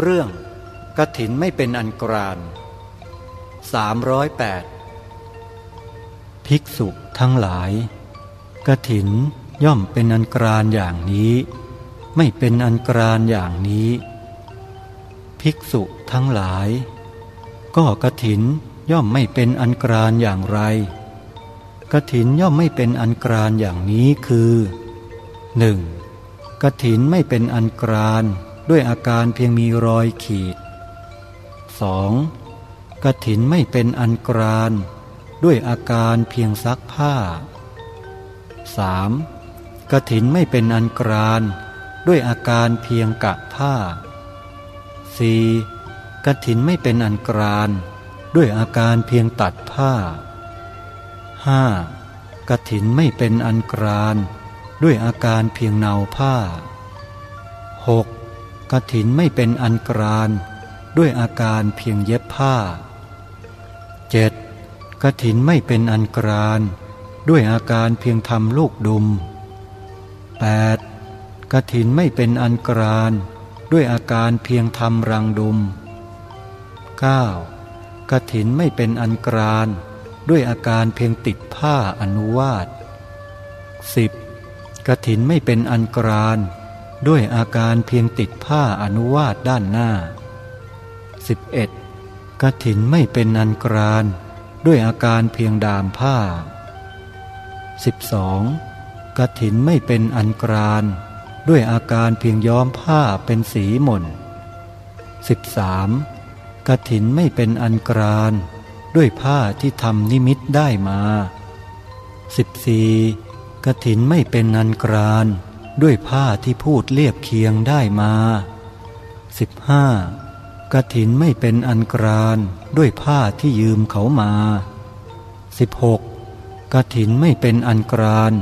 เรื่องกระถินไม่เป็นอันกราน308 ภิกษุทั้งหลายกระถินย่อมเป็นอันกรานอย่างนี้ ไม่เป็นอันกรานอย่างนี้ ภิกษุทั้งหลาย ก็กระถินย่อมไม่เป็นอันกรานอย่างไรกระถินย่อมไม่เป็นอันกรานอย่างนี้คือ 1. กระถินไม่เป็นอันกราน ด้วยอาการเพียงมีรอยขีด 2. กระถินไม่เป็นอันกรานด้วยอาการเพียงซักผ้า 3. กระถินไม่เป็นอันกรานด้วยอาการเพียงกะผ้า 4. กระถินไม่เป็นอันกรานด้วยอาการเพียงตัดผ้า 5. กระถินไม่เป็นอันกรานด้วยอาการเพียงเนาผ้า 6. กระถินไม่เป็นอันกรานด้วยอาการเพียงเย็บผ้า 7. กระถินไม่เป็นอันกรานด้วยอาการเพียงทำลูกดุม 8. กระถินไม่เป็นอันกรานด้วยอาการเพียงทำรังดุม 9. กระถินไม่เป็นอันกรานด้วยอาการเพียงติดผ้าอนุวาต 10. กระถินไม่เป็นอันกราน ด้วยอาการเพียงติดผ้าอนุวาตด้านหน้า 11. กระถินไม่เป็นอันกรานด้วยอาการเพียงดามผ้า 12. กระถินไม่เป็นอันกรานด้วยอาการเพียงย้อมผ้าเป็นสีหม่น 13. กระถินไม่เป็นอันกรานด้วยผ้าที่ทำนิมิตได้มา 14. กระถินไม่เป็นอันกราน ด้วยผ้าที่พูดเรียบเคียงได้มา 15. กระถินไม่เป็นอันกรานด้วยผ้าที่ยืมเขามา 16. กระถินไม่เป็นอันกราน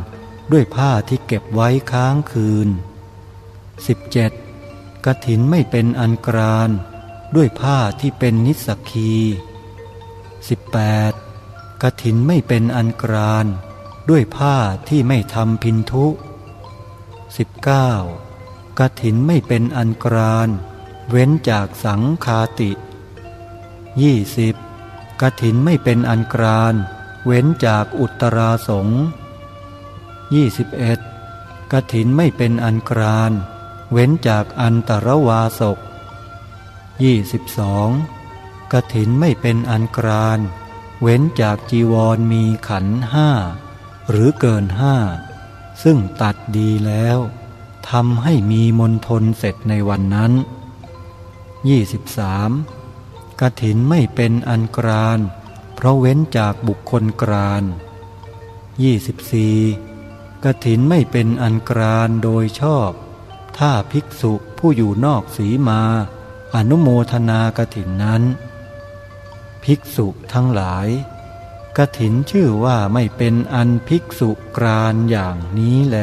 ด้วยผ้าที่เก็บไว้ค้างคืน 17. กระถินไม่เป็นอันกรานด้วยผ้าที่เป็นนิสกี 18. กระถินไม่เป็นอันกรานด้วยผ้าที่ไม่ทำพินทุ 19. กระถินไม่เป็นอันกราน เว้นจากสังคาติ 20. กระถินไม่เป็นอันกราน เว้นจากอุตราสง 21. กถินไม่เป็นอันกราน เว้นจากอันตรวาสก 22. กถินไม่เป็นอันกราน เว้นจากจีวรมีขันห้าหรือเกินห้า ซึ่งตัดดีแล้วทำให้มีมนทนเสร็จในวันนั้น 23. กระถินไม่เป็นอันกราน เพราะเว้นจากบุคคลกราน 24. กระถินไม่เป็นอันกรานโดยชอบ ถ้าภิกษุผู้อยู่นอกสีมา อนุโมทนากระถินนั้น ภิกษุทั้งหลาย กถินชื่อว่าไม่เป็นอันภิกษุกรานอย่างนี้แล